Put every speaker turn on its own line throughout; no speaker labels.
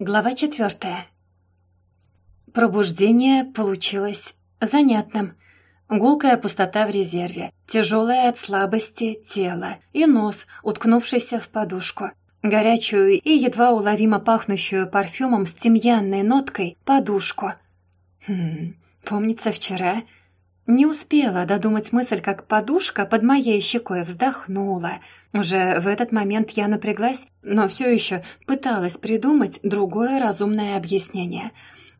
Глава четвертая. Пробуждение получилось занятным. Гулкая пустота в резерве, тяжелое от слабости тело и нос, уткнувшийся в подушку. Горячую и едва уловимо пахнущую парфюмом с тимьянной ноткой подушку. Хм, помнится вчера... Не успела додумать мысль, как подушка под моей щекой вздохнула — уже в этот момент я напряглась, но все еще пыталась придумать другое разумное объяснение.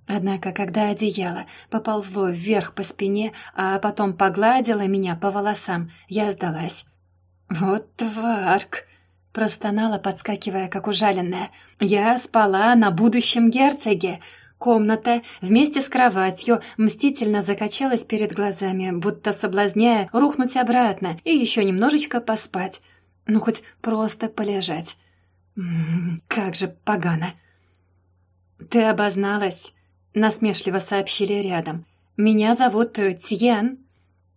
Однако, когда одеяло поползло вверх по спине, а потом погладило меня по волосам, я сдалась. «Вот тварк!» — простонала, подскакивая, как ужаленная. «Я спала на будущем герцоге!» Комната вместе с кроватью мстительно закачалась перед глазами, будто соблазняя рухнуть обратно и еще немножечко поспать. Ну, хоть просто полежать. М -м, как же погано. «Ты обозналась», — насмешливо сообщили рядом. «Меня зовут Тьен».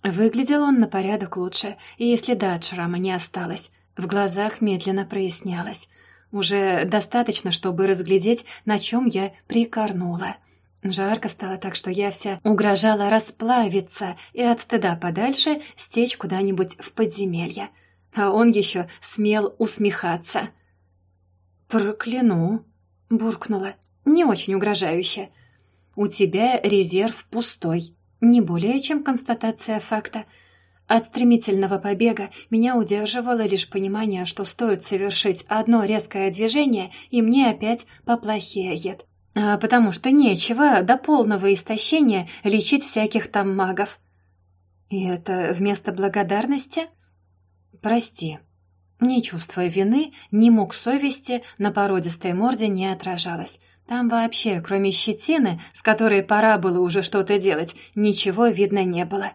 Выглядел он на порядок лучше, и если да от шрама не осталось, в глазах медленно прояснялось. Уже достаточно, чтобы разглядеть, на чем я прикорнула. Жарко стало так, что я вся угрожала расплавиться и от стыда подальше стечь куда-нибудь в подземелье а он еще смел усмехаться. «Прокляну», — буркнула, не очень угрожающе. «У тебя резерв пустой, не более чем констатация факта. От стремительного побега меня удерживало лишь понимание, что стоит совершить одно резкое движение, и мне опять поплохеет. А потому что нечего до полного истощения лечить всяких там магов». «И это вместо благодарности?» «Прости». Ни чувство вины, ни мук совести на породистой морде не отражалось. Там вообще, кроме щетины, с которой пора было уже что-то делать, ничего видно не было.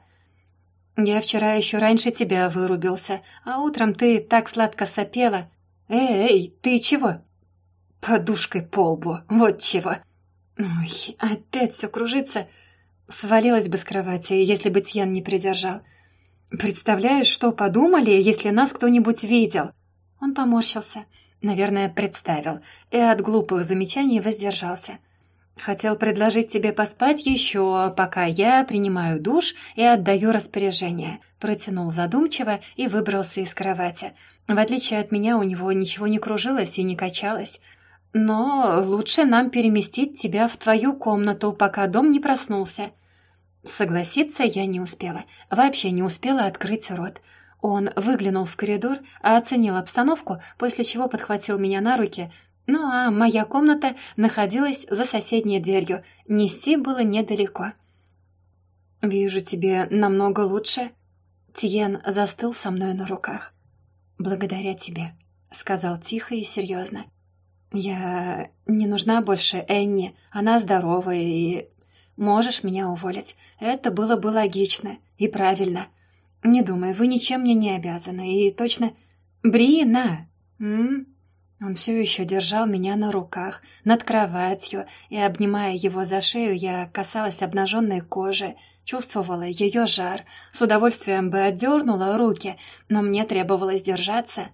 «Я вчера еще раньше тебя вырубился, а утром ты так сладко сопела. Эй, эй, ты чего?» «Подушкой по лбу, вот чего!» «Ой, опять все кружится!» Свалилась бы с кровати, если бы Тьян не придержал. «Представляешь, что подумали, если нас кто-нибудь видел?» Он поморщился. Наверное, представил. И от глупых замечаний воздержался. «Хотел предложить тебе поспать еще, пока я принимаю душ и отдаю распоряжение». Протянул задумчиво и выбрался из кровати. В отличие от меня, у него ничего не кружилось и не качалось. «Но лучше нам переместить тебя в твою комнату, пока дом не проснулся». Согласиться я не успела. Вообще не успела открыть рот. Он выглянул в коридор, оценил обстановку, после чего подхватил меня на руки. Ну а моя комната находилась за соседней дверью. Нести было недалеко. «Вижу, тебе намного лучше». Тиен застыл со мной на руках. «Благодаря тебе», — сказал тихо и серьезно. «Я не нужна больше Энни. Она здоровая и Можешь меня уволить. Это было бы логично и правильно. Не думай, вы ничем мне не обязаны. И точно... Брина! М? Он все еще держал меня на руках, над кроватью, и, обнимая его за шею, я касалась обнаженной кожи, чувствовала ее жар, с удовольствием бы отдернула руки, но мне требовалось держаться.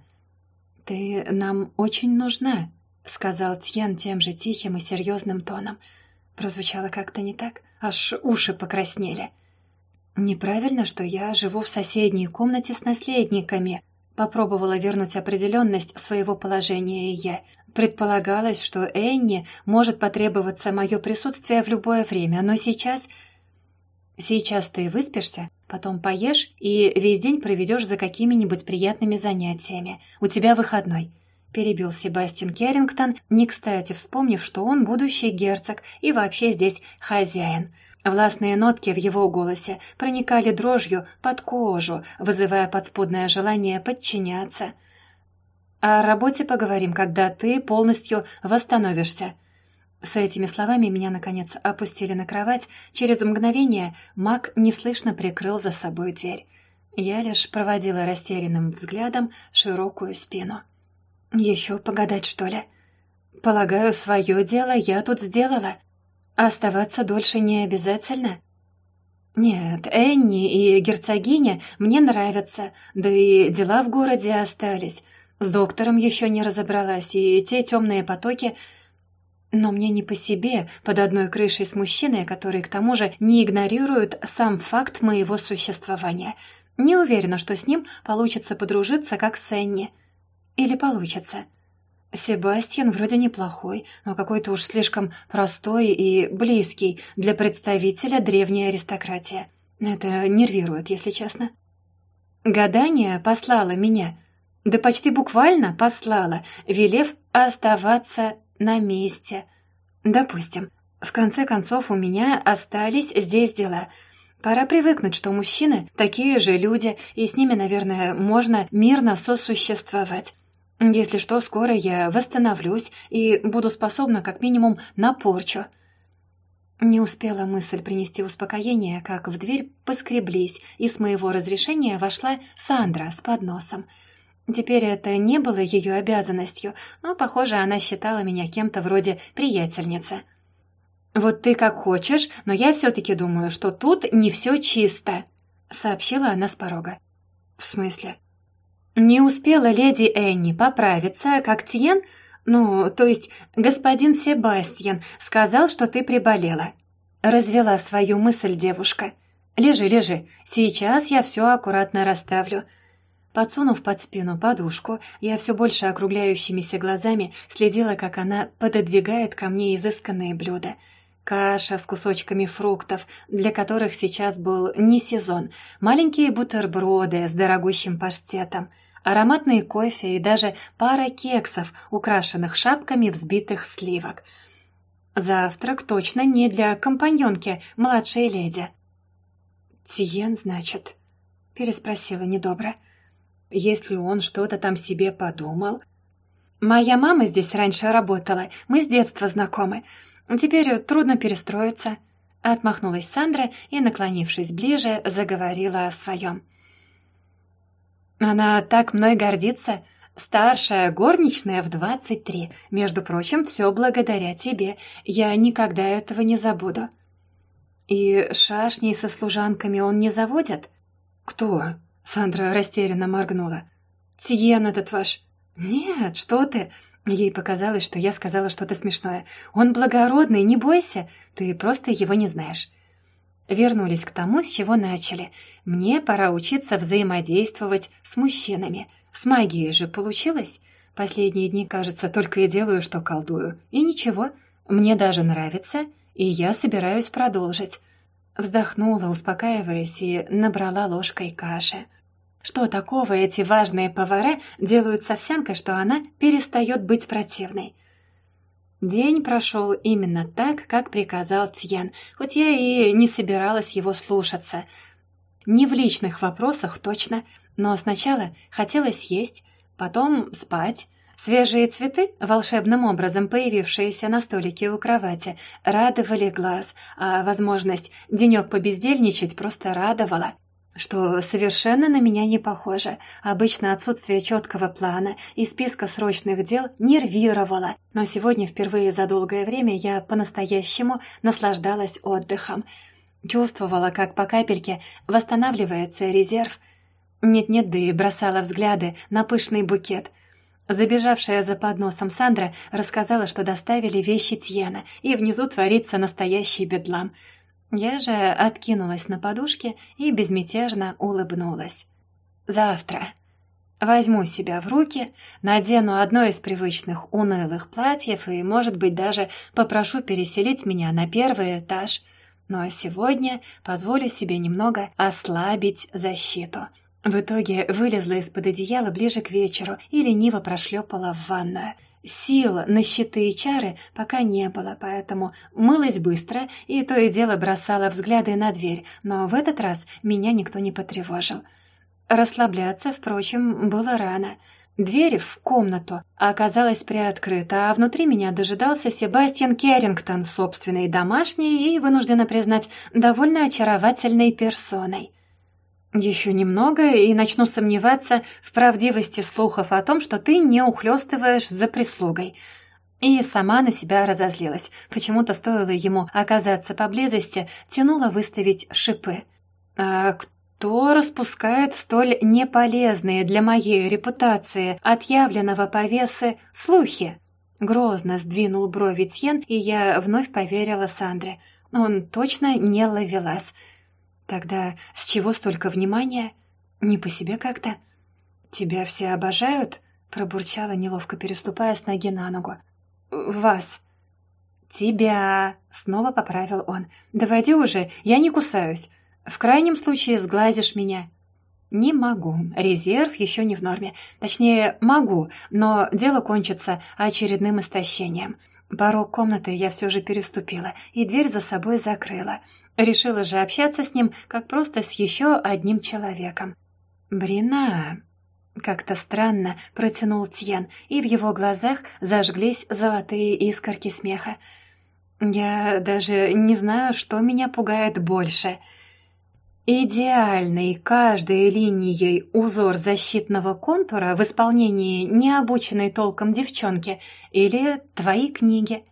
«Ты нам очень нужна», — сказал Тьен тем же тихим и серьезным тоном — Прозвучало как-то не так, аж уши покраснели. «Неправильно, что я живу в соседней комнате с наследниками», попробовала вернуть определенность своего положения я. Предполагалось, что Энни может потребоваться мое присутствие в любое время, но сейчас... Сейчас ты выспишься, потом поешь и весь день проведешь за какими-нибудь приятными занятиями. У тебя выходной. — перебил Себастьян Керрингтон, не кстати вспомнив, что он будущий герцог и вообще здесь хозяин. Властные нотки в его голосе проникали дрожью под кожу, вызывая подспудное желание подчиняться. «О работе поговорим, когда ты полностью восстановишься». С этими словами меня, наконец, опустили на кровать. Через мгновение маг неслышно прикрыл за собой дверь. Я лишь проводила растерянным взглядом широкую спину. Еще погадать, что ли? Полагаю, свое дело я тут сделала. Оставаться дольше не обязательно. Нет, Энни и герцогиня мне нравятся, да и дела в городе остались. С доктором еще не разобралась, и те темные потоки... Но мне не по себе под одной крышей с мужчиной, который к тому же не игнорирует сам факт моего существования. Не уверена, что с ним получится подружиться, как с Энни. Или получится. Себастьян вроде неплохой, но какой-то уж слишком простой и близкий для представителя древней аристократии. Это нервирует, если честно. Гадание послало меня. Да почти буквально послала, велев оставаться на месте. Допустим. В конце концов, у меня остались здесь дела. Пора привыкнуть, что мужчины такие же люди, и с ними, наверное, можно мирно сосуществовать. Если что, скоро я восстановлюсь и буду способна как минимум на порчу. Не успела мысль принести успокоение, как в дверь поскреблись, и с моего разрешения вошла Сандра с подносом. Теперь это не было ее обязанностью, но, похоже, она считала меня кем-то вроде приятельницы. «Вот ты как хочешь, но я все-таки думаю, что тут не все чисто», — сообщила она с порога. «В смысле?» Не успела леди Энни поправиться, как Тьен, ну, то есть господин Себастьян, сказал, что ты приболела. Развела свою мысль девушка. «Лежи, лежи, сейчас я все аккуратно расставлю». Подсунув под спину подушку, я все больше округляющимися глазами следила, как она пододвигает ко мне изысканные блюда. Каша с кусочками фруктов, для которых сейчас был не сезон, маленькие бутерброды с дорогущим паштетом — ароматный кофе и даже пара кексов, украшенных шапками взбитых сливок. Завтрак точно не для компаньонки, младшей леди. «Тиен, значит?» — переспросила недобро. «Если он что-то там себе подумал...» «Моя мама здесь раньше работала, мы с детства знакомы. Теперь трудно перестроиться». Отмахнулась Сандра и, наклонившись ближе, заговорила о своем. Она так мной гордится. Старшая горничная в двадцать три. Между прочим, все благодаря тебе. Я никогда этого не забуду. И шашней со служанками он не заводит? Кто? Сандра растерянно моргнула. Тиен этот ваш. Нет, что ты? Ей показалось, что я сказала что-то смешное. Он благородный, не бойся. Ты просто его не знаешь. Вернулись к тому, с чего начали. Мне пора учиться взаимодействовать с мужчинами. С магией же получилось. Последние дни, кажется, только и делаю, что колдую. И ничего, мне даже нравится, и я собираюсь продолжить. Вздохнула, успокаиваясь, и набрала ложкой каши. Что такого эти важные повара делают с овсянкой, что она перестает быть противной? День прошел именно так, как приказал Тьен, хоть я и не собиралась его слушаться. Не в личных вопросах точно, но сначала хотелось есть, потом спать. Свежие цветы, волшебным образом появившиеся на столике у кровати, радовали глаз, а возможность денек побездельничать просто радовала что совершенно на меня не похоже. Обычно отсутствие четкого плана и списка срочных дел нервировало, но сегодня впервые за долгое время я по-настоящему наслаждалась отдыхом. Чувствовала, как по капельке восстанавливается резерв. Нет-нет, да и бросала взгляды на пышный букет. Забежавшая за подносом Сандра рассказала, что доставили вещи Тьена, и внизу творится настоящий бедлам — я же откинулась на подушке и безмятежно улыбнулась. «Завтра. Возьму себя в руки, надену одно из привычных унылых платьев и, может быть, даже попрошу переселить меня на первый этаж. Но сегодня позволю себе немного ослабить защиту». В итоге вылезла из-под одеяла ближе к вечеру и лениво прошлепала в ванную – Сил на щиты и чары пока не было, поэтому мылась быстро и то и дело бросала взгляды на дверь, но в этот раз меня никто не потревожил. Расслабляться, впрочем, было рано. Дверь в комнату оказалась приоткрыта, а внутри меня дожидался Себастьян Керрингтон, собственной домашней и, вынуждена признать, довольно очаровательной персоной. Еще немного, и начну сомневаться в правдивости слухов о том, что ты не ухлёстываешь за прислугой. И сама на себя разозлилась. Почему-то стоило ему оказаться поблизости, тянуло выставить шипы. А кто распускает столь неполезные для моей репутации отъявленного повесы слухи? Грозно сдвинул брови Тьен, и я вновь поверила Сандре. Он точно не ловелас. Тогда с чего столько внимания? Не по себе как-то? «Тебя все обожают?» — пробурчала, неловко переступая с ноги на ногу. «Вас». «Тебя!» — снова поправил он. «Доводи уже, я не кусаюсь. В крайнем случае сглазишь меня». «Не могу. Резерв еще не в норме. Точнее, могу, но дело кончится очередным истощением. Порог комнаты я все же переступила и дверь за собой закрыла. Решила же общаться с ним, как просто с еще одним человеком. «Брина...» Как-то странно протянул Тьен, и в его глазах зажглись золотые искорки смеха. «Я даже не знаю, что меня пугает больше. Идеальный каждой линией узор защитного контура в исполнении необученной толком девчонки или твои книги».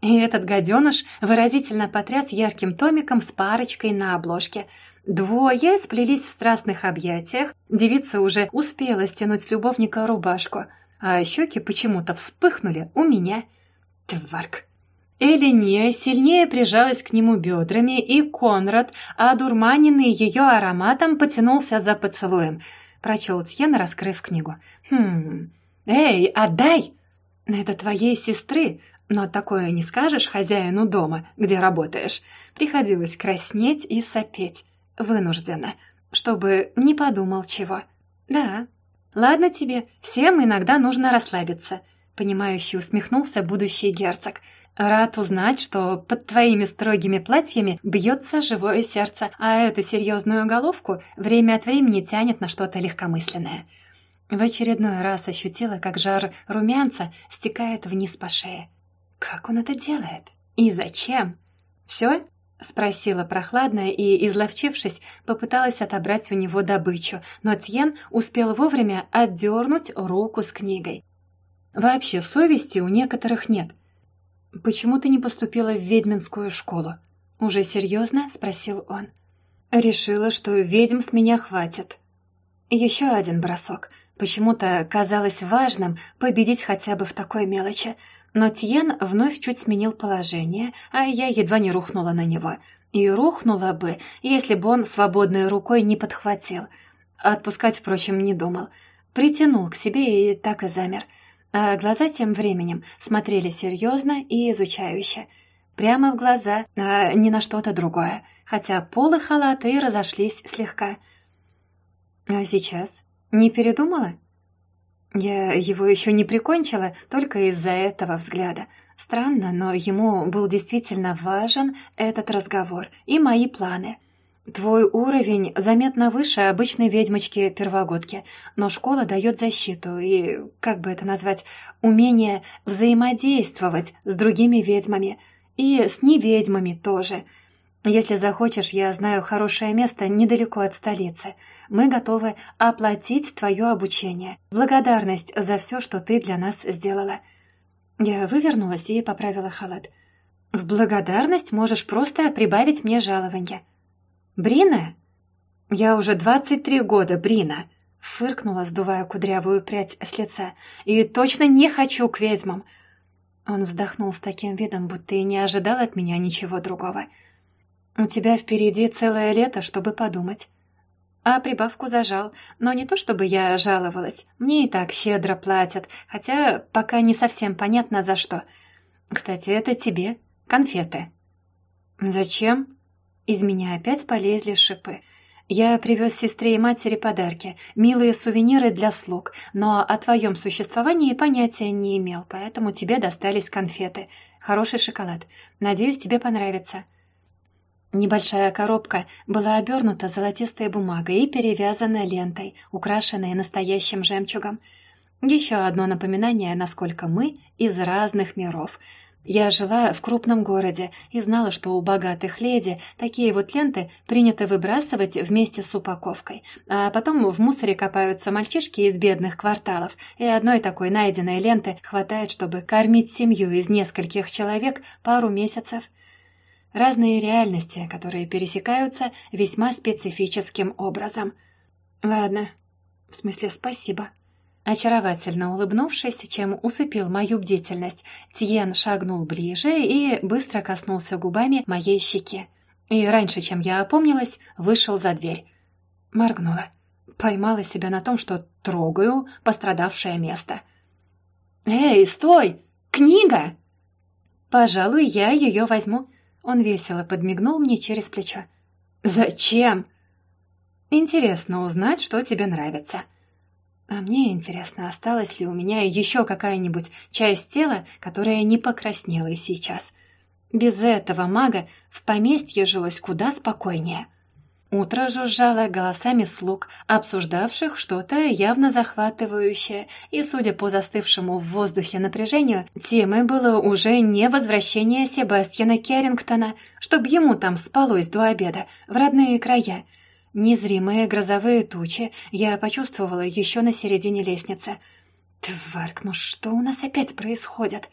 И этот гаденыш выразительно потряс ярким томиком с парочкой на обложке — Двое сплелись в страстных объятиях, девица уже успела стянуть с любовника рубашку, а щеки почему-то вспыхнули у меня. Тварк! Элиния сильнее прижалась к нему бедрами, и Конрад, одурманенный ее ароматом, потянулся за поцелуем. Прочел Тьен, раскрыв книгу. «Хм... Эй, отдай!» «Это твоей сестры, но такое не скажешь хозяину дома, где работаешь». Приходилось краснеть и сопеть. Вынуждена, чтобы не подумал чего. Да, ладно тебе, всем иногда нужно расслабиться. Понимающе усмехнулся будущий герцог. Рад узнать, что под твоими строгими платьями бьется живое сердце, а эту серьезную головку время от времени тянет на что-то легкомысленное. В очередной раз ощутила, как жар румянца стекает вниз по шее. Как он это делает? И зачем? Все? — спросила прохладная и, изловчившись, попыталась отобрать у него добычу, но Тьен успел вовремя отдернуть руку с книгой. «Вообще совести у некоторых нет. Почему ты не поступила в ведьминскую школу?» «Уже серьезно?» — спросил он. «Решила, что ведьм с меня хватит». Еще один бросок. Почему-то казалось важным победить хотя бы в такой мелочи — но Тьен вновь чуть сменил положение, а я едва не рухнула на него. И рухнула бы, если бы он свободной рукой не подхватил. Отпускать, впрочем, не думал. Притянул к себе и так и замер. А глаза тем временем смотрели серьезно и изучающе. Прямо в глаза, а не на что-то другое. Хотя полы халата и разошлись слегка. «А сейчас? Не передумала?» Я его еще не прикончила только из-за этого взгляда. Странно, но ему был действительно важен этот разговор и мои планы. Твой уровень заметно выше обычной ведьмочки-первогодки, но школа дает защиту и, как бы это назвать, умение взаимодействовать с другими ведьмами. И с неведьмами тоже — если захочешь, я знаю хорошее место недалеко от столицы. Мы готовы оплатить твое обучение. Благодарность за все, что ты для нас сделала». Я вывернулась и поправила халат. «В благодарность можешь просто прибавить мне жалование». «Брина?» «Я уже двадцать три года, Брина», — фыркнула, сдувая кудрявую прядь с лица. «И точно не хочу к ведьмам». Он вздохнул с таким видом, будто и не ожидал от меня ничего другого. «Я «У тебя впереди целое лето, чтобы подумать». А прибавку зажал, но не то чтобы я жаловалась. Мне и так щедро платят, хотя пока не совсем понятно за что. Кстати, это тебе. Конфеты. Зачем? Из меня опять полезли шипы. Я привез сестре и матери подарки, милые сувениры для слуг, но о твоем существовании понятия не имел, поэтому тебе достались конфеты. Хороший шоколад. Надеюсь, тебе понравится. Небольшая коробка была обернута золотистой бумагой и перевязана лентой, украшенной настоящим жемчугом. Еще одно напоминание, насколько мы из разных миров. Я жила в крупном городе и знала, что у богатых леди такие вот ленты принято выбрасывать вместе с упаковкой, а потом в мусоре копаются мальчишки из бедных кварталов, и одной такой найденной ленты хватает, чтобы кормить семью из нескольких человек пару месяцев. Разные реальности, которые пересекаются весьма специфическим образом. Ладно. В смысле, спасибо. Очаровательно улыбнувшись, чем усыпил мою бдительность, Тьен шагнул ближе и быстро коснулся губами моей щеки. И раньше, чем я опомнилась, вышел за дверь. Моргнула. Поймала себя на том, что трогаю пострадавшее место. «Эй, стой! Книга!» «Пожалуй, я ее возьму». Он весело подмигнул мне через плечо. «Зачем?» «Интересно узнать, что тебе нравится». А мне интересно, осталась ли у меня еще какая-нибудь часть тела, которая не покраснела сейчас. Без этого мага в поместье жилось куда спокойнее. Утро жужжало голосами слуг, обсуждавших что-то явно захватывающее, и, судя по застывшему в воздухе напряжению, темой было уже не возвращение Себастьяна Керрингтона, чтобы ему там спалось до обеда, в родные края — Незримые грозовые тучи я почувствовала еще на середине лестницы. Тварк, ну что у нас опять происходит?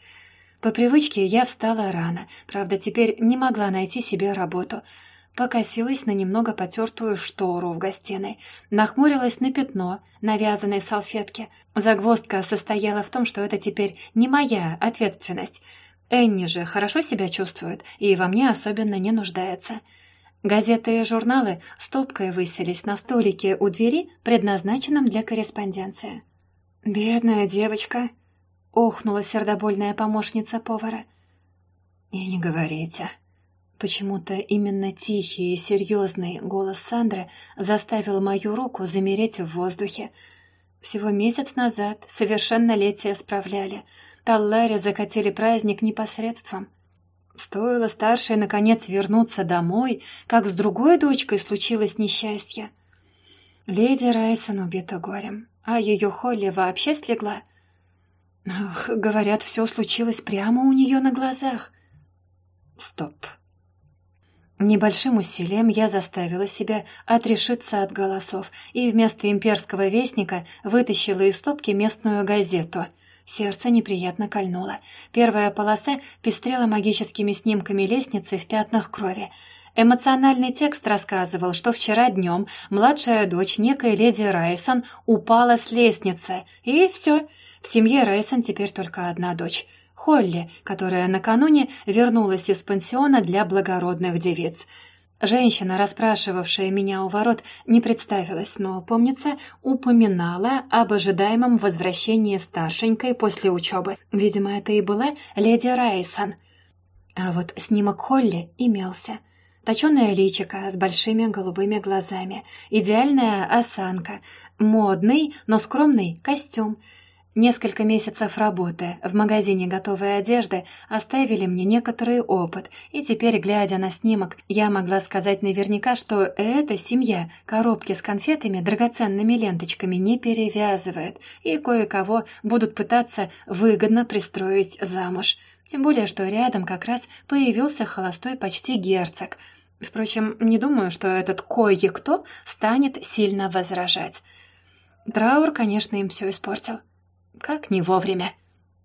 По привычке я встала рано, правда, теперь не могла найти себе работу. Покосилась на немного потертую штору в гостиной, нахмурилась на пятно на вязаной салфетке. Загвоздка состояла в том, что это теперь не моя ответственность. Энни же хорошо себя чувствует и во мне особенно не нуждается. — Газеты и журналы стопкой высились на столике у двери, предназначенном для корреспонденции. «Бедная девочка!» — охнула сердобольная помощница повара. «И не говорите». Почему-то именно тихий и серьезный голос Сандры заставил мою руку замереть в воздухе. Всего месяц назад совершеннолетие справляли. Талларе закатили праздник непосредством. Стоило старшей, наконец, вернуться домой, как с другой дочкой случилось несчастье. Леди Райсон убита горем, а ее Холли вообще слегла. Ах, говорят, все случилось прямо у нее на глазах. Стоп. Небольшим усилием я заставила себя отрешиться от голосов и вместо имперского вестника вытащила из стопки местную газету — Сердце неприятно кольнуло. Первая полоса пестрела магическими снимками лестницы в пятнах крови. Эмоциональный текст рассказывал, что вчера днем младшая дочь некой леди Райсон упала с лестницы. И все. В семье Райсон теперь только одна дочь. Холли, которая накануне вернулась из пансиона для благородных девиц. Женщина, расспрашивавшая меня у ворот, не представилась, но, помнится, упоминала об ожидаемом возвращении старшенькой после учебы. Видимо, это и была леди Райсон. А вот снимок Холли имелся. Точёное личико с большими голубыми глазами, идеальная осанка, модный, но скромный костюм — Несколько месяцев работы в магазине готовой одежды оставили мне некоторый опыт, и теперь, глядя на снимок, я могла сказать наверняка, что эта семья коробки с конфетами, драгоценными ленточками не перевязывает, и кое-кого будут пытаться выгодно пристроить замуж. Тем более, что рядом как раз появился холостой почти герцог. Впрочем, не думаю, что этот кое-кто станет сильно возражать. Траур, конечно, им все испортил. Как не вовремя.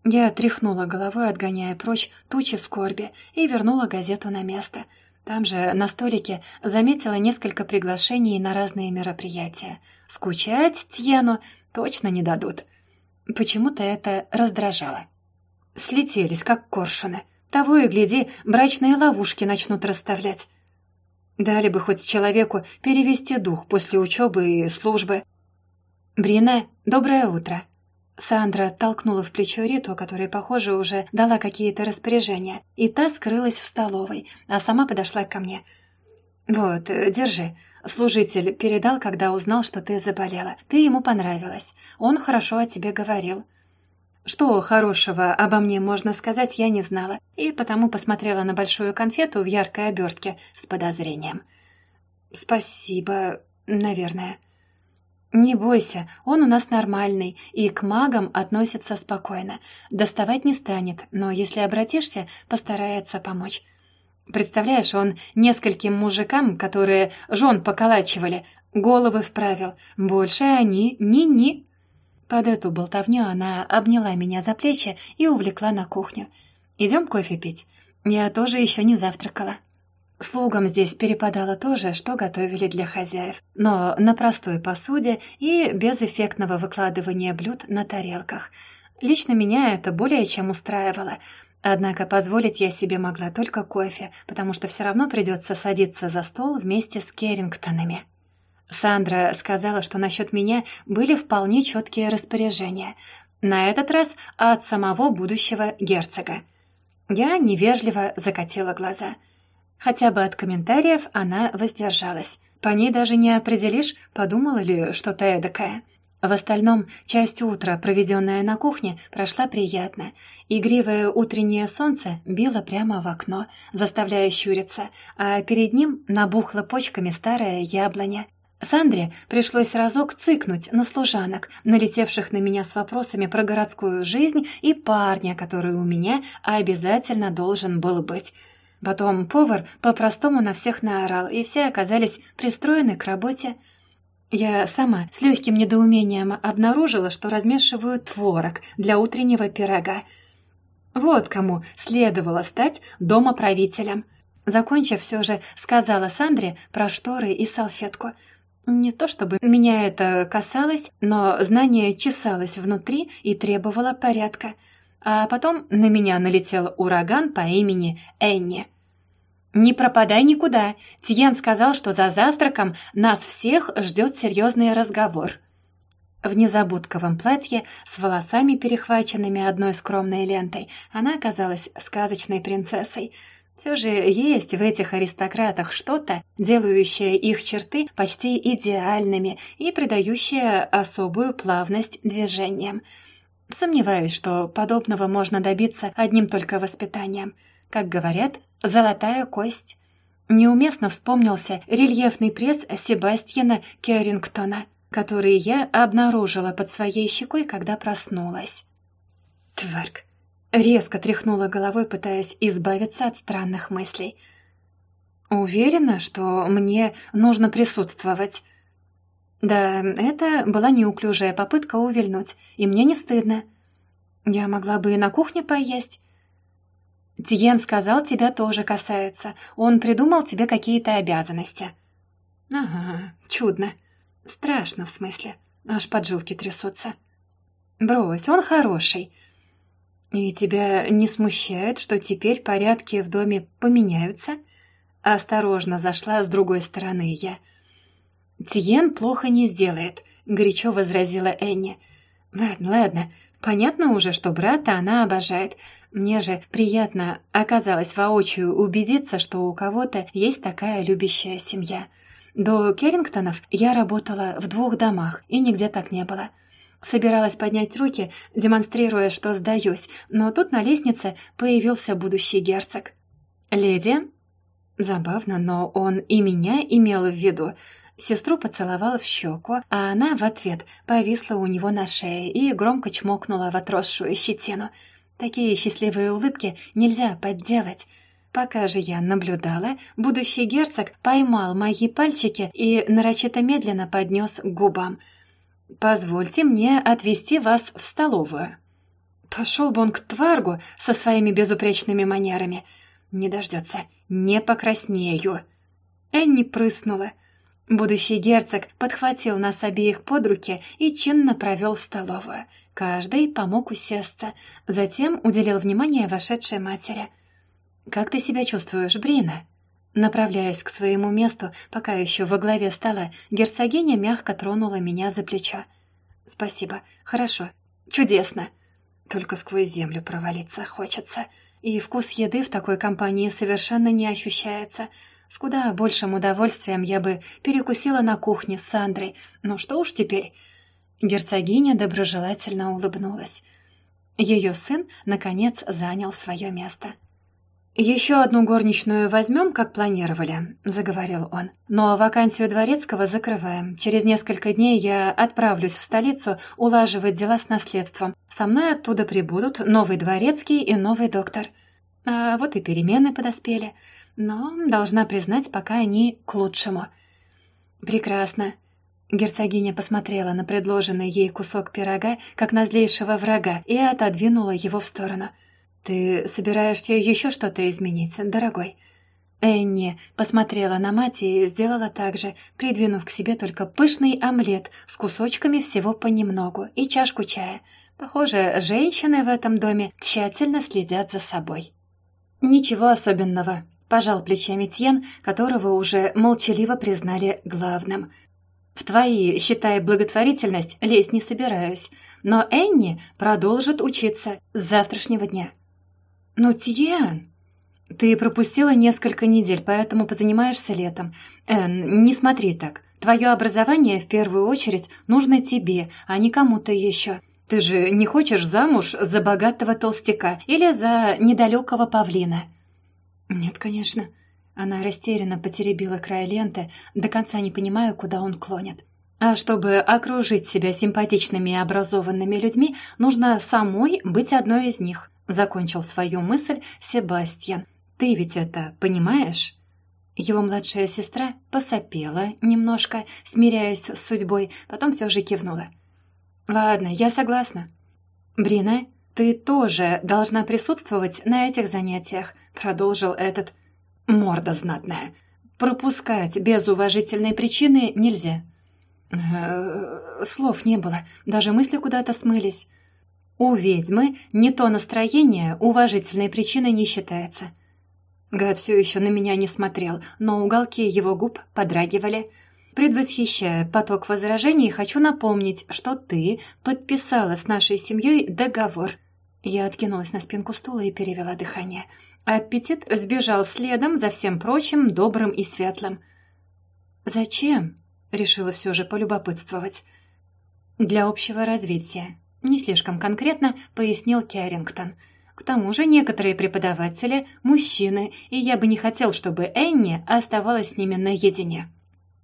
Я тряхнула головой, отгоняя прочь тучи скорби, и вернула газету на место. Там же, на столике, заметила несколько приглашений на разные мероприятия. Скучать Тьену точно не дадут. Почему-то это раздражало. Слетелись, как коршуны. Того и гляди, брачные ловушки начнут расставлять. Дали бы хоть человеку перевести дух после учебы и службы. «Брина, доброе утро!» Сандра толкнула в плечо Риту, которая, похоже, уже дала какие-то распоряжения, и та скрылась в столовой, а сама подошла ко мне. «Вот, держи. Служитель передал, когда узнал, что ты заболела. Ты ему понравилась. Он хорошо о тебе говорил». Что хорошего обо мне можно сказать, я не знала, и потому посмотрела на большую конфету в яркой обертке с подозрением. «Спасибо, наверное». «Не бойся, он у нас нормальный и к магам относится спокойно. Доставать не станет, но если обратишься, постарается помочь. Представляешь, он нескольким мужикам, которые жен поколачивали, головы вправил. Больше они ни-ни». Под эту болтовню она обняла меня за плечи и увлекла на кухню. «Идем кофе пить. Я тоже еще не завтракала». Слугам здесь перепадало то же, что готовили для хозяев, но на простой посуде и без эффектного выкладывания блюд на тарелках. Лично меня это более чем устраивало. Однако позволить я себе могла только кофе, потому что все равно придется садиться за стол вместе с Керрингтонами. Сандра сказала, что насчет меня были вполне четкие распоряжения. На этот раз от самого будущего герцога. Я невежливо закатила глаза — Хотя бы от комментариев она воздержалась. По ней даже не определишь, подумала ли что-то эдакое. В остальном, часть утра, проведенная на кухне, прошла приятно. Игривое утреннее солнце било прямо в окно, заставляя щуриться, а перед ним набухла почками старая яблоня. Сандре пришлось разок цыкнуть на служанок, налетевших на меня с вопросами про городскую жизнь и парня, который у меня обязательно должен был быть — Потом повар по-простому на всех наорал, и все оказались пристроены к работе. Я сама с легким недоумением обнаружила, что размешиваю творог для утреннего пирога. Вот кому следовало стать домоправителем. Закончив все же, сказала Сандре про шторы и салфетку. Не то чтобы меня это касалось, но знание чесалось внутри и требовало порядка. А потом на меня налетел ураган по имени Энни. «Не пропадай никуда. Тиен сказал, что за завтраком нас всех ждет серьезный разговор». В незабудковом платье с волосами, перехваченными одной скромной лентой, она оказалась сказочной принцессой. Все же есть в этих аристократах что-то, делающее их черты почти идеальными и придающее особую плавность движениям. Сомневаюсь, что подобного можно добиться одним только воспитанием. Как говорят, Золотая кость. Неуместно вспомнился рельефный пресс Себастьяна Керрингтона, который я обнаружила под своей щекой, когда проснулась. Тварк. Резко тряхнула головой, пытаясь избавиться от странных мыслей. «Уверена, что мне нужно присутствовать?» Да, это была неуклюжая попытка увильнуть, и мне не стыдно. Я могла бы и на кухне поесть, Тиен сказал, тебя тоже касается. Он придумал тебе какие-то обязанности». «Ага, чудно. Страшно, в смысле. Аж поджилки трясутся». «Брось, он хороший». «И тебя не смущает, что теперь порядки в доме поменяются?» Осторожно зашла с другой стороны я. «Тиен плохо не сделает», — горячо возразила Энни. «Ладно, ладно, понятно уже, что брата она обожает, мне же приятно оказалось воочию убедиться, что у кого-то есть такая любящая семья. До Керрингтонов я работала в двух домах, и нигде так не было. Собиралась поднять руки, демонстрируя, что сдаюсь, но тут на лестнице появился будущий герцог. «Леди?» Забавно, но он и меня имел в виду. Сестру поцеловала в щеку, а она в ответ повисла у него на шее и громко чмокнула в отросшую щетину — Такие счастливые улыбки нельзя подделать. Пока же я наблюдала, будущий герцог поймал мои пальчики и нарочито медленно поднес к губам. «Позвольте мне отвезти вас в столовую». Пошел бы он к Тваргу со своими безупречными манерами. Не дождется, не покраснею. Энни прыснула. Будущий герцог подхватил нас обеих под руки и чинно провел в столовую — Каждый помог усесться, затем уделил внимание вошедшей матери. «Как ты себя чувствуешь, Брина?» Направляясь к своему месту, пока еще во главе стола, герцогиня мягко тронула меня за плечо. «Спасибо. Хорошо. Чудесно. Только сквозь землю провалиться хочется. И вкус еды в такой компании совершенно не ощущается. С куда большим удовольствием я бы перекусила на кухне с Сандрой. Ну что уж теперь...» Герцогиня доброжелательно улыбнулась. Ее сын, наконец, занял свое место. «Еще одну горничную возьмем, как планировали», — заговорил он. «Но вакансию дворецкого закрываем. Через несколько дней я отправлюсь в столицу улаживать дела с наследством. Со мной оттуда прибудут новый дворецкий и новый доктор. А вот и перемены подоспели. Но, должна признать, пока они к лучшему». «Прекрасно», Герцогиня посмотрела на предложенный ей кусок пирога, как на злейшего врага, и отодвинула его в сторону. «Ты собираешься еще что-то изменить, дорогой?» Энни посмотрела на мать и сделала так же, придвинув к себе только пышный омлет с кусочками всего понемногу и чашку чая. Похоже, женщины в этом доме тщательно следят за собой. «Ничего особенного», — пожал плечами Тьен, которого уже молчаливо признали главным. «В твои, считай, благотворительность, лезть не собираюсь, но Энни продолжит учиться с завтрашнего дня». «Ну, Тьен...» «Ты пропустила несколько недель, поэтому позанимаешься летом. Энн, не смотри так. Твое образование в первую очередь нужно тебе, а не кому-то еще. Ты же не хочешь замуж за богатого толстяка или за недалекого павлина?» «Нет, конечно». Она растерянно потеребила край ленты, до конца не понимая, куда он клонит. А чтобы окружить себя симпатичными и образованными людьми, нужно самой быть одной из них. Закончил свою мысль Себастьян, ты ведь это понимаешь?» Его младшая сестра посопела немножко, смиряясь с судьбой, потом все же кивнула. «Ладно, я согласна. Брина, ты тоже должна присутствовать на этих занятиях», продолжил этот морда знатная. «Пропускать без уважительной причины нельзя». Э, слов не было, даже мысли куда-то смылись. У ведьмы не то настроение уважительной причиной не считается. Гад все еще на меня не смотрел, но уголки его губ подрагивали. Предвосхищая поток возражений, хочу напомнить, что ты подписала с нашей семьей договор. Я откинулась на спинку стула и перевела дыхание. Аппетит сбежал следом за всем прочим, добрым и светлым. «Зачем?» — решила все же полюбопытствовать. «Для общего развития», — не слишком конкретно пояснил Кэрингтон — к тому же некоторые преподаватели – мужчины, и я бы не хотел, чтобы Энни оставалась с ними наедине.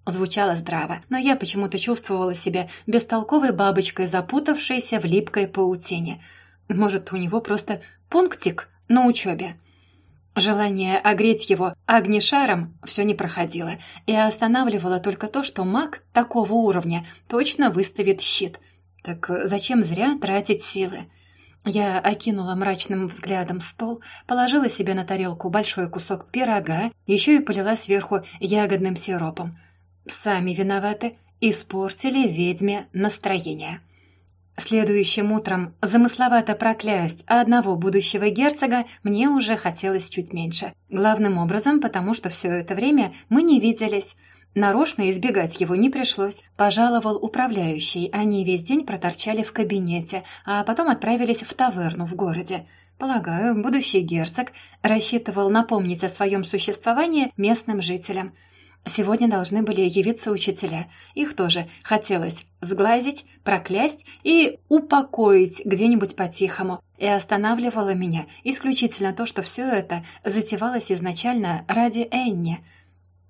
Звучало здраво, но я почему-то чувствовала себя бестолковой бабочкой, запутавшейся в липкой паутине. Может, у него просто пунктик на учебе. Желание огреть его огнешаром все не проходило и останавливало только то, что маг такого уровня точно выставит щит. Так зачем зря тратить силы? Я окинула мрачным взглядом стол, положила себе на тарелку большой кусок пирога, еще и полила сверху ягодным сиропом. Сами виноваты, испортили ведьме настроение. Следующим утром замысловато проклясть одного будущего герцога мне уже хотелось чуть меньше. Главным образом, потому что все это время мы не виделись — Нарочно избегать его не пришлось. Пожаловал управляющий, они весь день проторчали в кабинете, а потом отправились в таверну в городе. Полагаю, будущий герцог рассчитывал напомнить о своем существовании местным жителям. Сегодня должны были явиться учителя. Их тоже хотелось сглазить, проклясть и упокоить где-нибудь по-тихому. И останавливало меня исключительно то, что все это затевалось изначально ради Энни.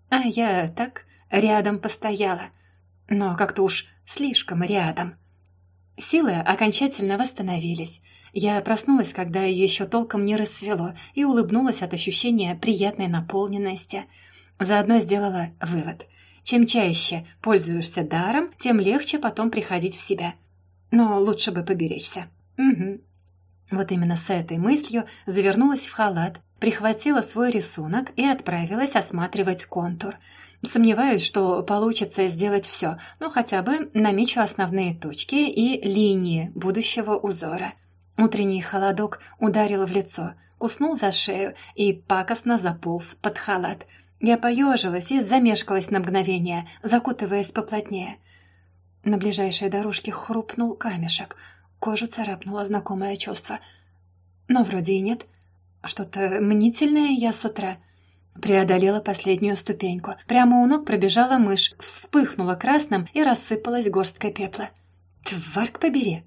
А я так рядом постояла, но как-то уж слишком рядом. Силы окончательно восстановились. Я проснулась, когда еще толком не рассвело, и улыбнулась от ощущения приятной наполненности. Заодно сделала вывод. Чем чаще пользуешься даром, тем легче потом приходить в себя. Но лучше бы поберечься. Угу. Вот именно с этой мыслью завернулась в халат, прихватила свой рисунок и отправилась осматривать контур — Сомневаюсь, что получится сделать все, но хотя бы намечу основные точки и линии будущего узора. Утренний холодок ударил в лицо, куснул за шею и пакостно заполз под халат. Я поежилась и замешкалась на мгновение, закутываясь поплотнее. На ближайшей дорожке хрупнул камешек. Кожу царапнуло знакомое чувство. Но вроде и нет. Что-то мнительное я с утра. Преодолела последнюю ступеньку. Прямо у ног пробежала мышь, вспыхнула красным и рассыпалась горсткой пепла. «Тварь побери!»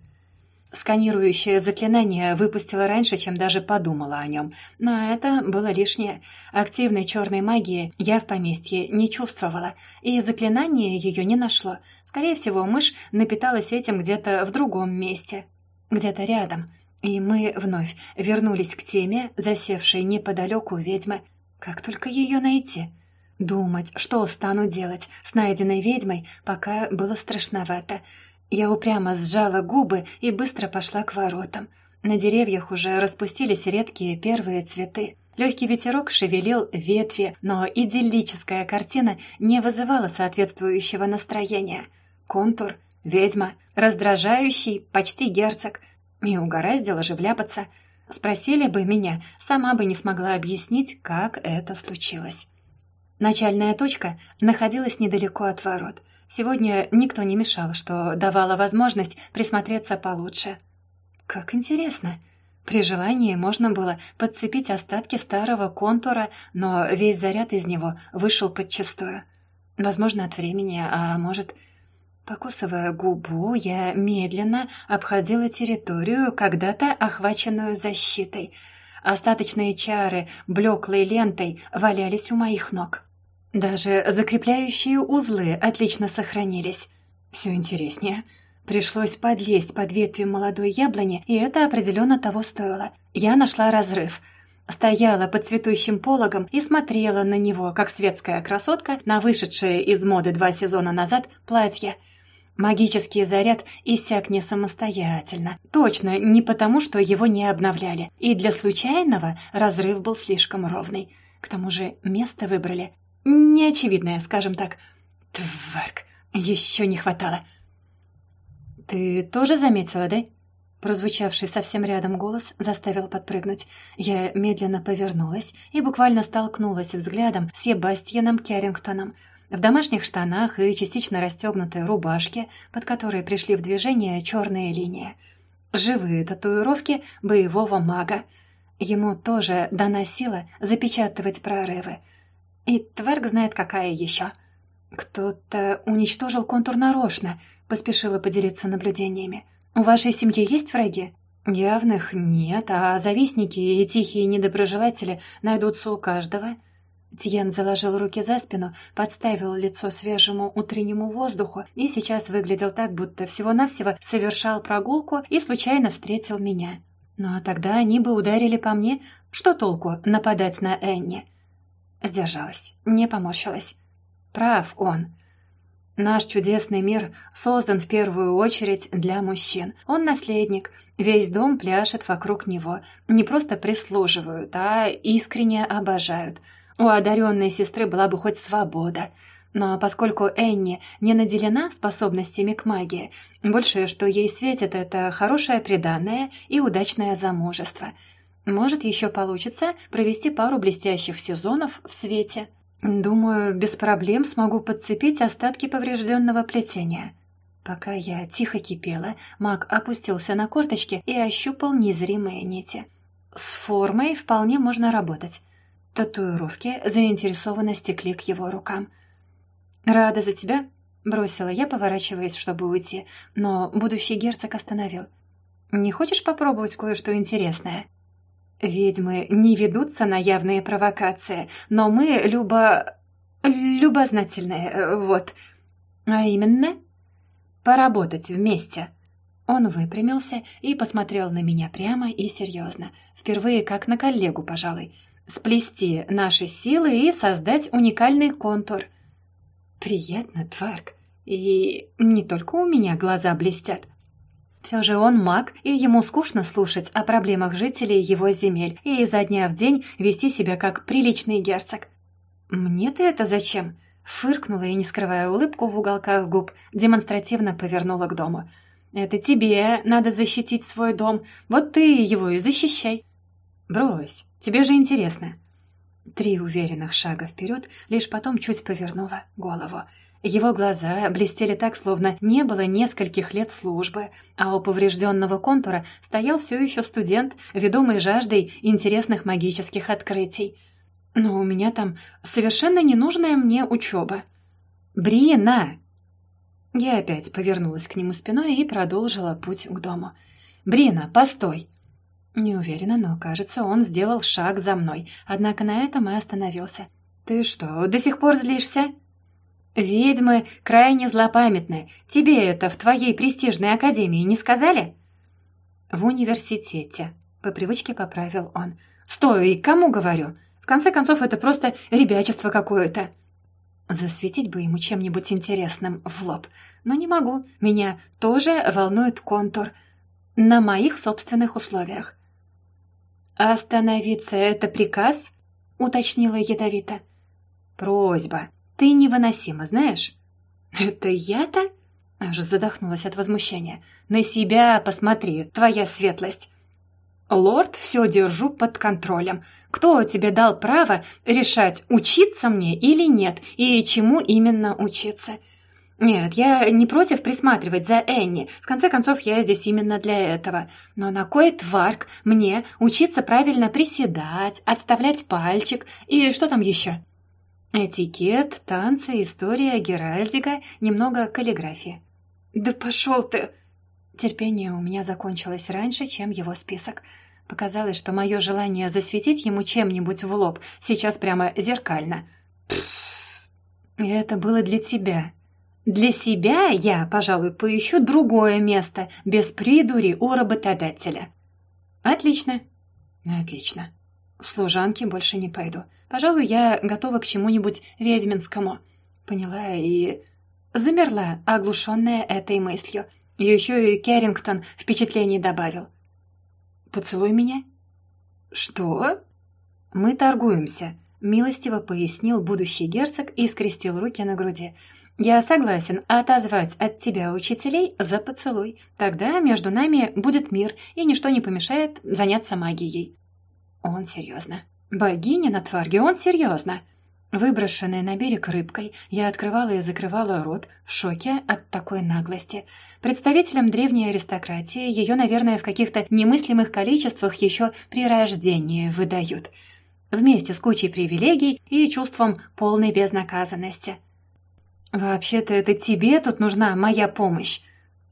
Сканирующее заклинание выпустила раньше, чем даже подумала о нем. Но это было лишнее. Активной черной магии я в поместье не чувствовала, и заклинание ее не нашло. Скорее всего, мышь напиталась этим где-то в другом месте. Где-то рядом. И мы вновь вернулись к теме, засевшей неподалеку ведьмы. Как только ее найти? Думать, что стану делать с найденной ведьмой, пока было страшновато. Я упрямо сжала губы и быстро пошла к воротам. На деревьях уже распустились редкие первые цветы. Легкий ветерок шевелил ветви, но идиллическая картина не вызывала соответствующего настроения. Контур, ведьма, раздражающий, почти герцог. И угораздило же вляпаться. Спросили бы меня, сама бы не смогла объяснить, как это случилось. Начальная точка находилась недалеко от ворот. Сегодня никто не мешал, что давало возможность присмотреться получше. Как интересно. При желании можно было подцепить остатки старого контура, но весь заряд из него вышел подчистую. Возможно, от времени, а может... Покусывая губу, я медленно обходила территорию, когда-то охваченную защитой. Остаточные чары, блеклой лентой, валялись у моих ног. Даже закрепляющие узлы отлично сохранились. Все интереснее. Пришлось подлезть под ветви молодой яблони, и это определенно того стоило. Я нашла разрыв. Стояла под цветущим пологом и смотрела на него, как светская красотка, на вышедшее из моды два сезона назад платье. Магический заряд иссяк не самостоятельно. Точно не потому, что его не обновляли. И для случайного разрыв был слишком ровный. К тому же место выбрали Неочевидное, скажем так. Тварк, еще не хватало. «Ты тоже заметила, да?» Прозвучавший совсем рядом голос заставил подпрыгнуть. Я медленно повернулась и буквально столкнулась взглядом с Себастьяном Керрингтоном. В домашних штанах и частично расстегнутой рубашке, под которой пришли в движение черные линии. Живые татуировки боевого мага. Ему тоже доносило запечатывать прорывы — и Тверг знает, какая еще. «Кто-то уничтожил контур нарочно», — поспешила поделиться наблюдениями. «У вашей семьи есть враги?» «Явных нет, а завистники и тихие недоброжелатели найдутся у каждого». Тьен заложил руки за спину, подставил лицо свежему утреннему воздуху и сейчас выглядел так, будто всего-навсего совершал прогулку и случайно встретил меня. Но тогда они бы ударили по мне. Что толку нападать на Энни? Сдержалась, не поморщилась. Прав он. Наш чудесный мир создан в первую очередь для мужчин. Он наследник. Весь дом пляшет вокруг него. Не просто прислуживают, а искренне обожают. У одаренной сестры была бы хоть свобода. Но поскольку Энни не наделена способностями к магии, большее, что ей светит, это хорошее преданное и удачное замужество — может, еще получится провести пару блестящих сезонов в свете. Думаю, без проблем смогу подцепить остатки поврежденного плетения. Пока я тихо кипела, маг опустился на корточки и ощупал незримые нити. С формой вполне можно работать. Татуировки заинтересованно стекли к его рукам. «Рада за тебя», — бросила я, поворачиваясь, чтобы уйти, но будущий герцог остановил. «Не хочешь попробовать кое-что интересное?» Ведьмы не ведутся на явные провокации, но мы любо... любознательные, вот. А именно, поработать вместе. Он выпрямился и посмотрел на меня прямо и серьезно, впервые как на коллегу, пожалуй. Сплести наши силы и создать уникальный контур. Приятно, Тварк. И не только у меня глаза блестят. Все же он маг, и ему скучно слушать о проблемах жителей его земель и изо дня в день вести себя как приличный герцог. «Мне-то это зачем?» Фыркнула и, не скрывая улыбку в уголках губ, демонстративно повернула к дому. «Это тебе надо защитить свой дом, вот ты его и защищай». «Брось, тебе же интересно». Три уверенных шага вперед, лишь потом чуть повернула голову. Его глаза блестели так, словно не было нескольких лет службы, а у поврежденного контура стоял все еще студент, ведомый жаждой интересных магических открытий. Но у меня там совершенно ненужная мне учеба. «Брина!» Я опять повернулась к нему спиной и продолжила путь к дому. «Брина, постой!» Не уверена, но, кажется, он сделал шаг за мной, однако на этом и остановился. «Ты что, до сих пор злишься?» «Ведьмы крайне злопамятны. Тебе это в твоей престижной академии не сказали?» «В университете», — по привычке поправил он. «Стой, кому говорю? В конце концов, это просто ребячество какое-то». Засветить бы ему чем-нибудь интересным в лоб. Но не могу. Меня тоже волнует контур. На моих собственных условиях. «Остановиться — это приказ?» — уточнила ядовито. «Просьба. Ты невыносима, знаешь?» «Это я-то?» Аж задохнулась от возмущения. «На себя посмотри, твоя светлость!» «Лорд, все держу под контролем. Кто тебе дал право решать, учиться мне или нет, и чему именно учиться?» «Нет, я не против присматривать за Энни. В конце концов, я здесь именно для этого. Но на кой тварк мне учиться правильно приседать, отставлять пальчик и что там еще?» Этикет, танцы, история, геральдика, немного каллиграфии. «Да пошел ты!» Терпение у меня закончилось раньше, чем его список. Показалось, что мое желание засветить ему чем-нибудь в лоб сейчас прямо зеркально. И это было для тебя. Для себя я, пожалуй, поищу другое место, без придури у работодателя. Отлично. Отлично. В служанки больше не пойду. Пожалуй, я готова к чему-нибудь ведьминскому. Поняла и... Замерла, оглушенная этой мыслью. Еще и Керрингтон впечатлений добавил. «Поцелуй меня». «Что?» «Мы торгуемся», — милостиво пояснил будущий герцог и скрестил руки на груди. «Я согласен отозвать от тебя учителей за поцелуй. Тогда между нами будет мир, и ничто не помешает заняться магией». Он серьезно. Богиня на тварге, он серьезно. Выброшенная на берег рыбкой, я открывала и закрывала рот в шоке от такой наглости. Представителям древней аристократии ее, наверное, в каких-то немыслимых количествах еще при рождении выдают. Вместе с кучей привилегий и чувством полной безнаказанности. «Вообще-то это тебе тут нужна моя помощь»,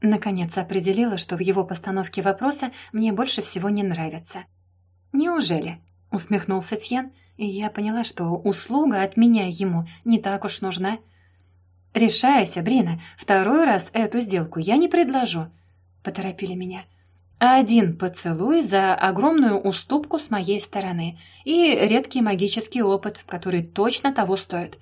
Наконец определила, что в его постановке вопроса мне больше всего не нравится. «Неужели?» — усмехнулся Тьен, и я поняла, что услуга от меня ему не так уж нужна. «Решайся, Брина, второй раз эту сделку я не предложу», — поторопили меня. «Один поцелуй за огромную уступку с моей стороны и редкий магический опыт, который точно того стоит».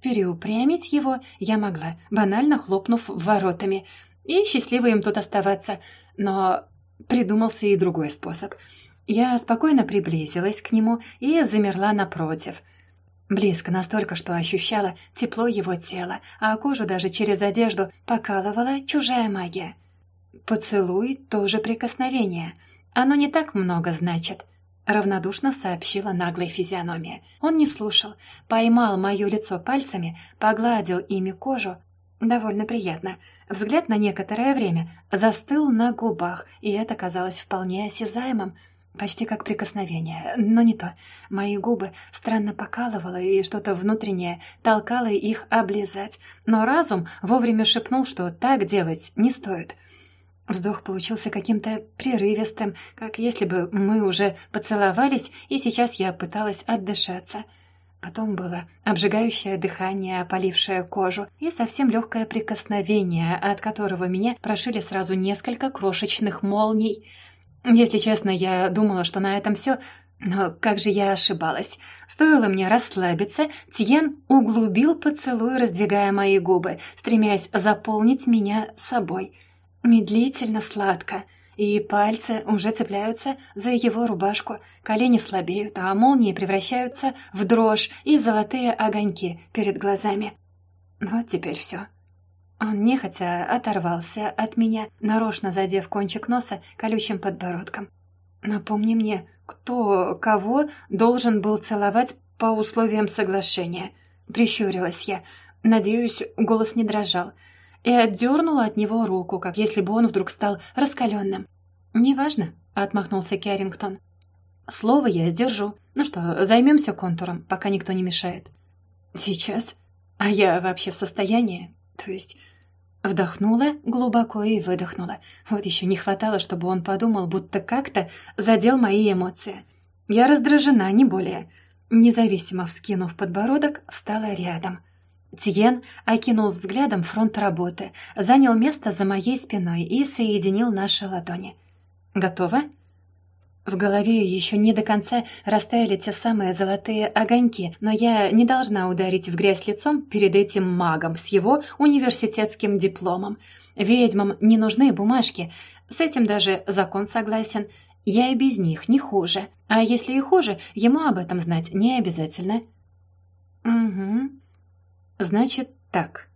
Переупрямить его я могла, банально хлопнув воротами, и счастливо им тут оставаться, но придумался и другой способ — я спокойно приблизилась к нему и замерла напротив. Близко настолько, что ощущала тепло его тела, а кожу даже через одежду покалывала чужая магия. «Поцелуй — тоже прикосновение. Оно не так много значит», — равнодушно сообщила наглой физиономия. Он не слушал, поймал мое лицо пальцами, погладил ими кожу. Довольно приятно. Взгляд на некоторое время застыл на губах, и это казалось вполне осязаемым — Почти как прикосновение, но не то. Мои губы странно покалывало, и что-то внутреннее толкало их облизать. Но разум вовремя шепнул, что так делать не стоит. Вздох получился каким-то прерывистым, как если бы мы уже поцеловались, и сейчас я пыталась отдышаться. Потом было обжигающее дыхание, опалившее кожу, и совсем легкое прикосновение, от которого меня прошили сразу несколько крошечных молний — если честно, я думала, что на этом все, но как же я ошибалась. Стоило мне расслабиться, Тьен углубил поцелуй, раздвигая мои губы, стремясь заполнить меня собой. Медлительно, сладко. И пальцы уже цепляются за его рубашку, колени слабеют, а молнии превращаются в дрожь и золотые огоньки перед глазами. Вот теперь все. Он нехотя оторвался от меня, нарочно задев кончик носа колючим подбородком. «Напомни мне, кто кого должен был целовать по условиям соглашения?» Прищурилась я. Надеюсь, голос не дрожал. И отдернула от него руку, как если бы он вдруг стал раскаленным. «Неважно», — отмахнулся Кэррингтон. «Слово я сдержу. Ну что, займемся контуром, пока никто не мешает». «Сейчас? А я вообще в состоянии? То есть Вдохнула глубоко и выдохнула. Вот еще не хватало, чтобы он подумал, будто как-то задел мои эмоции. Я раздражена, не более. Независимо вскинув подбородок, встала рядом. Тиен окинул взглядом фронт работы, занял место за моей спиной и соединил наши ладони. «Готово?» В голове еще не до конца растаяли те самые золотые огоньки, но я не должна ударить в грязь лицом перед этим магом с его университетским дипломом. Ведьмам не нужны бумажки, с этим даже закон согласен. Я и без них не хуже. А если и хуже, ему об этом знать не обязательно. Угу. Значит, так.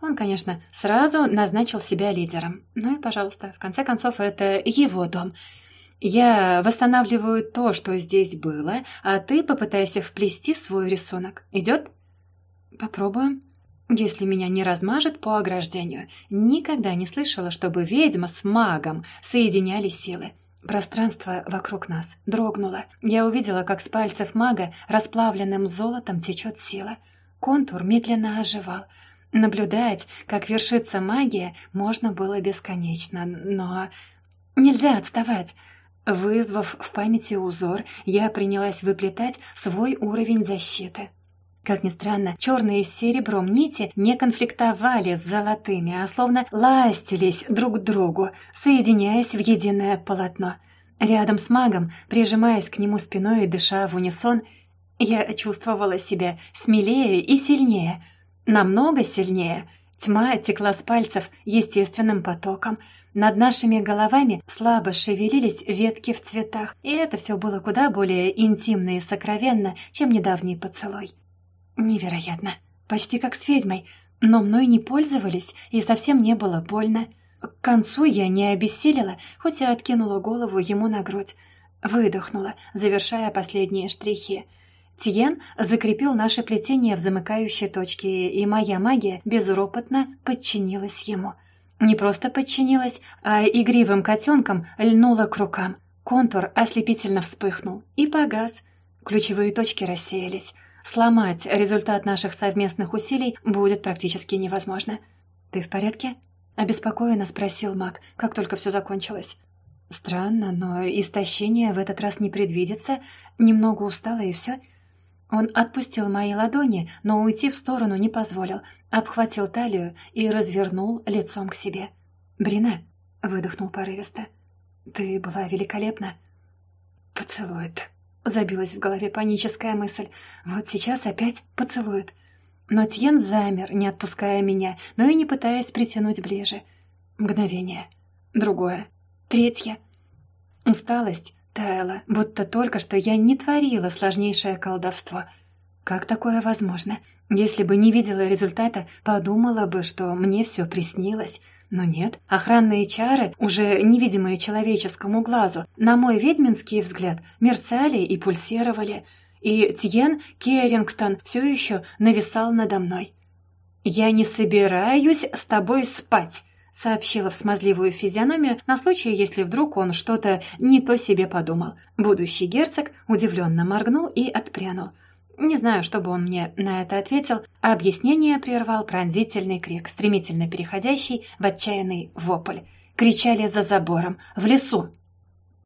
Он, конечно, сразу назначил себя лидером. Ну и, пожалуйста, в конце концов, это его дом. Я восстанавливаю то, что здесь было, а ты попытайся вплести свой рисунок. Идет? Попробуем. Если меня не размажет по ограждению. Никогда не слышала, чтобы ведьма с магом соединяли силы. Пространство вокруг нас дрогнуло. Я увидела, как с пальцев мага расплавленным золотом течет сила. Контур медленно оживал. Наблюдать, как вершится магия, можно было бесконечно, но... Нельзя отставать. Вызвав в памяти узор, я принялась выплетать свой уровень защиты. Как ни странно, черные с серебром нити не конфликтовали с золотыми, а словно ластились друг к другу, соединяясь в единое полотно. Рядом с магом, прижимаясь к нему спиной и дыша в унисон, я чувствовала себя смелее и сильнее. Намного сильнее. Тьма текла с пальцев естественным потоком. Над нашими головами слабо шевелились ветки в цветах, и это все было куда более интимно и сокровенно, чем недавний поцелуй. Невероятно. Почти как с ведьмой. Но мной не пользовались, и совсем не было больно. К концу я не обессилила, хоть и откинула голову ему на грудь. Выдохнула, завершая последние штрихи. Тиен закрепил наше плетение в замыкающей точке, и моя магия безропотно подчинилась ему. Не просто подчинилась, а игривым котенком льнула к рукам. Контур ослепительно вспыхнул и погас. Ключевые точки рассеялись. Сломать результат наших совместных усилий будет практически невозможно. «Ты в порядке?» — обеспокоенно спросил маг, как только все закончилось. «Странно, но истощение в этот раз не предвидится. Немного устала и все». Он отпустил мои ладони, но уйти в сторону не позволил, обхватил талию и развернул лицом к себе. «Брина», — выдохнул порывисто, — «ты была великолепна». «Поцелует», Забилась в голове паническая мысль. Вот сейчас опять поцелует. Но Тьен замер, не отпуская меня, но и не пытаясь притянуть ближе. Мгновение. Другое. Третье. Усталость таяла, будто только что я не творила сложнейшее колдовство. Как такое возможно? Если бы не видела результата, подумала бы, что мне все приснилось. Но нет, охранные чары, уже невидимые человеческому глазу, на мой ведьминский взгляд, мерцали и пульсировали. И Тьен Керрингтон все еще нависал надо мной. «Я не собираюсь с тобой спать», — сообщила в смазливую физиономию на случай, если вдруг он что-то не то себе подумал. Будущий герцог удивленно моргнул и отпрянул. Не знаю, что бы он мне на это ответил, а объяснение прервал пронзительный крик, стремительно переходящий в отчаянный вопль. Кричали за забором, в лесу.